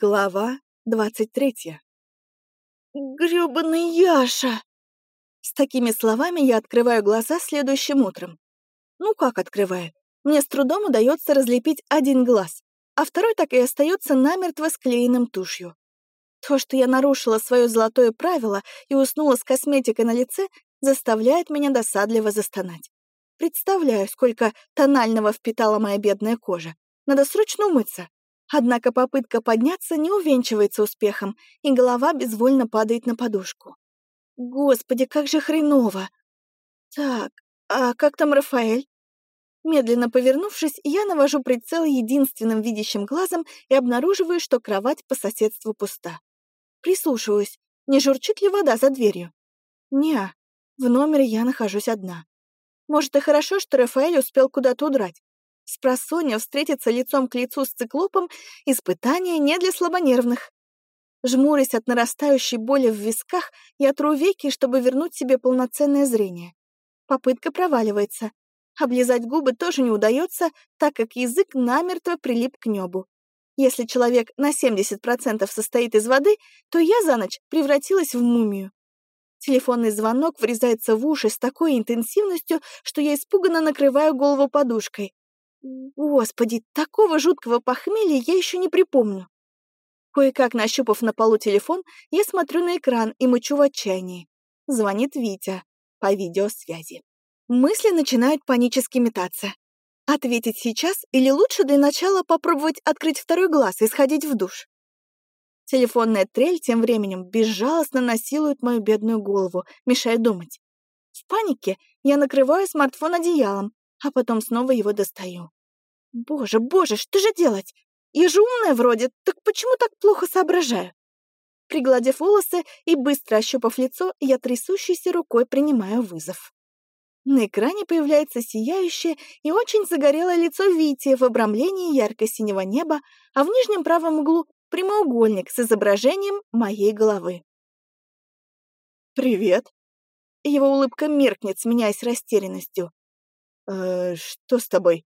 Глава двадцать третья. «Грёбаный Яша!» С такими словами я открываю глаза следующим утром. Ну как открываю? Мне с трудом удается разлепить один глаз, а второй так и остается намертво склеенным тушью. То, что я нарушила свое золотое правило и уснула с косметикой на лице, заставляет меня досадливо застонать. Представляю, сколько тонального впитала моя бедная кожа. Надо срочно умыться. Однако попытка подняться не увенчивается успехом, и голова безвольно падает на подушку. Господи, как же хреново! Так, а как там Рафаэль? Медленно повернувшись, я навожу прицел единственным видящим глазом и обнаруживаю, что кровать по соседству пуста. Прислушиваюсь, не журчит ли вода за дверью? Неа, в номере я нахожусь одна. Может, и хорошо, что Рафаэль успел куда-то удрать. Спросонья встретиться лицом к лицу с циклопом — испытание не для слабонервных. Жмурясь от нарастающей боли в висках, я тру веки, чтобы вернуть себе полноценное зрение. Попытка проваливается. Облизать губы тоже не удается, так как язык намертво прилип к небу. Если человек на 70% состоит из воды, то я за ночь превратилась в мумию. Телефонный звонок врезается в уши с такой интенсивностью, что я испуганно накрываю голову подушкой. Господи, такого жуткого похмелья я еще не припомню. Кое-как нащупав на полу телефон, я смотрю на экран и мычу в отчаянии. Звонит Витя по видеосвязи. Мысли начинают панически метаться. Ответить сейчас или лучше для начала попробовать открыть второй глаз и сходить в душ? Телефонная трель тем временем безжалостно насилует мою бедную голову, мешая думать. В панике я накрываю смартфон одеялом, а потом снова его достаю. Боже, боже, что же делать? Я же умная вроде, так почему так плохо соображаю? Пригладив волосы и быстро ощупав лицо, я трясущейся рукой принимаю вызов. На экране появляется сияющее и очень загорелое лицо Вити в обрамлении ярко-синего неба, а в нижнем правом углу прямоугольник с изображением моей головы. «Привет!» Его улыбка меркнет, сменяясь растерянностью. «Э, что с тобой?»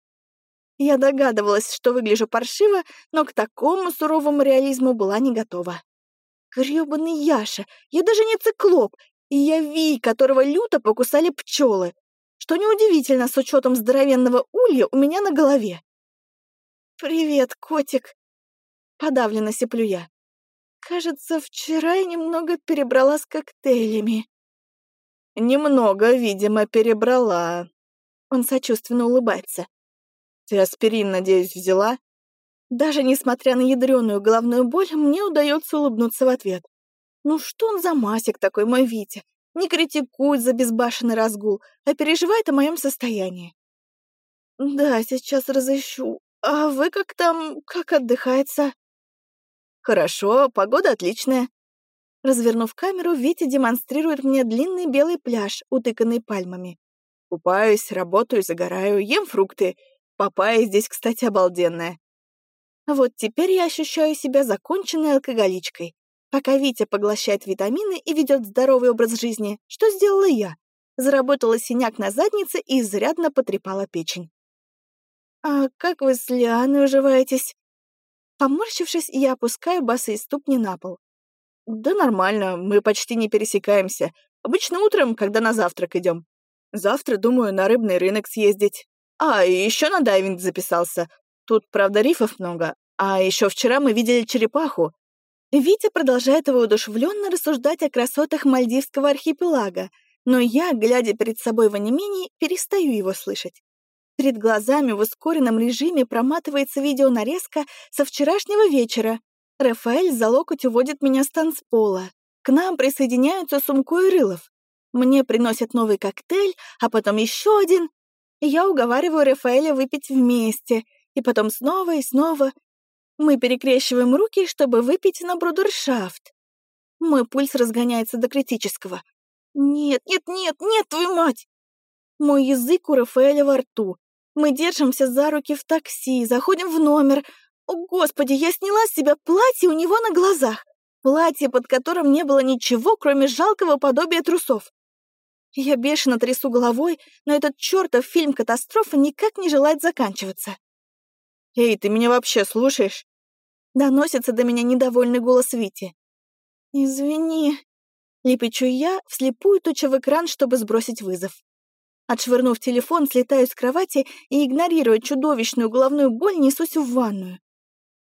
Я догадывалась, что выгляжу паршиво, но к такому суровому реализму была не готова. Грёбаный Яша, я даже не циклоп, и я Ви, которого люто покусали пчелы, что неудивительно с учетом здоровенного улья у меня на голове. «Привет, котик!» Подавленно сиплю я. «Кажется, вчера я немного перебрала с коктейлями». «Немного, видимо, перебрала», он сочувственно улыбается. «Ты аспирин, надеюсь, взяла?» Даже несмотря на ядреную головную боль, мне удается улыбнуться в ответ. «Ну что он за масик такой, мой Витя? Не критикует за безбашенный разгул, а переживает о моем состоянии». «Да, сейчас разыщу. А вы как там, как отдыхается?» «Хорошо, погода отличная». Развернув камеру, Витя демонстрирует мне длинный белый пляж, утыканный пальмами. Купаюсь, работаю, загораю, ем фрукты. Папайя здесь, кстати, обалденная. Вот теперь я ощущаю себя законченной алкоголичкой. Пока Витя поглощает витамины и ведет здоровый образ жизни, что сделала я? Заработала синяк на заднице и изрядно потрепала печень. «А как вы с Лианой уживаетесь?» Поморщившись, я опускаю босые ступни на пол. «Да нормально, мы почти не пересекаемся. Обычно утром, когда на завтрак идем. Завтра думаю на рыбный рынок съездить. А, и еще на дайвинг записался. Тут, правда, рифов много. А еще вчера мы видели черепаху. Витя продолжает воодушевленно рассуждать о красотах Мальдивского архипелага, но я, глядя перед собой в онемении, перестаю его слышать. Перед глазами в ускоренном режиме проматывается видеонарезка со вчерашнего вечера. Рафаэль за локоть уводит меня с танцпола. К нам присоединяются Сумко и Рылов. Мне приносят новый коктейль, а потом еще один. И я уговариваю Рафаэля выпить вместе, и потом снова и снова. Мы перекрещиваем руки, чтобы выпить на брудершафт. Мой пульс разгоняется до критического. Нет, нет, нет, нет, твою мать! Мой язык у Рафаэля во рту. Мы держимся за руки в такси, заходим в номер. О, Господи, я сняла с себя платье у него на глазах. Платье, под которым не было ничего, кроме жалкого подобия трусов. Я бешено трясу головой, но этот чертов фильм «Катастрофа» никак не желает заканчиваться. «Эй, ты меня вообще слушаешь?» Доносится до меня недовольный голос Вити. «Извини», — лепечу я, вслепую туча в экран, чтобы сбросить вызов. Отшвырнув телефон, слетаю с кровати и, игнорируя чудовищную головную боль, несусь в ванную.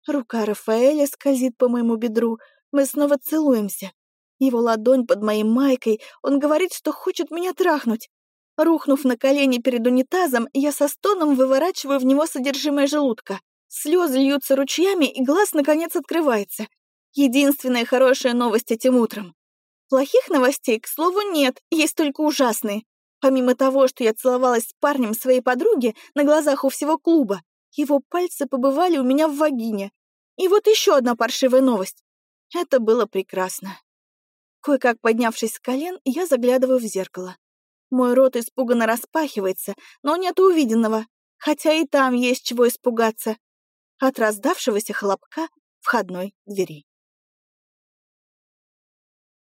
Рука Рафаэля скользит по моему бедру, мы снова целуемся. Его ладонь под моей майкой, он говорит, что хочет меня трахнуть. Рухнув на колени перед унитазом, я со стоном выворачиваю в него содержимое желудка. Слезы льются ручьями, и глаз, наконец, открывается. Единственная хорошая новость этим утром. Плохих новостей, к слову, нет, есть только ужасные. Помимо того, что я целовалась с парнем своей подруги на глазах у всего клуба, его пальцы побывали у меня в вагине. И вот еще одна паршивая новость. Это было прекрасно. Кое-как поднявшись с колен, я заглядываю в зеркало. Мой рот испуганно распахивается, но нет увиденного, хотя и там есть чего испугаться. От раздавшегося хлопка входной двери.